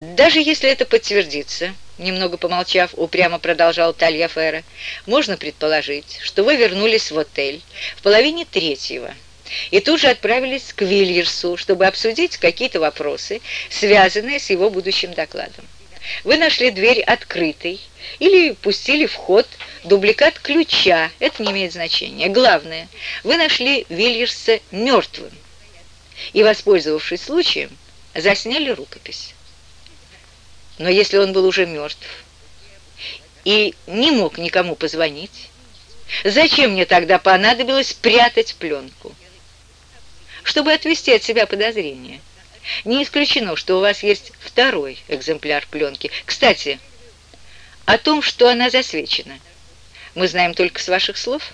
Даже если это подтвердится, немного помолчав, упрямо продолжал Тальяфера, можно предположить, что вы вернулись в отель в половине третьего и тут же отправились к Вильерсу, чтобы обсудить какие-то вопросы, связанные с его будущим докладом. Вы нашли дверь открытой или пустили в ход дубликат ключа, это не имеет значения. Главное, вы нашли Вильерса мертвым и, воспользовавшись случаем, засняли рукопись. Но если он был уже мертв и не мог никому позвонить, зачем мне тогда понадобилось прятать пленку? Чтобы отвести от себя подозрения. Не исключено, что у вас есть второй экземпляр пленки. Кстати, о том, что она засвечена, мы знаем только с ваших слов –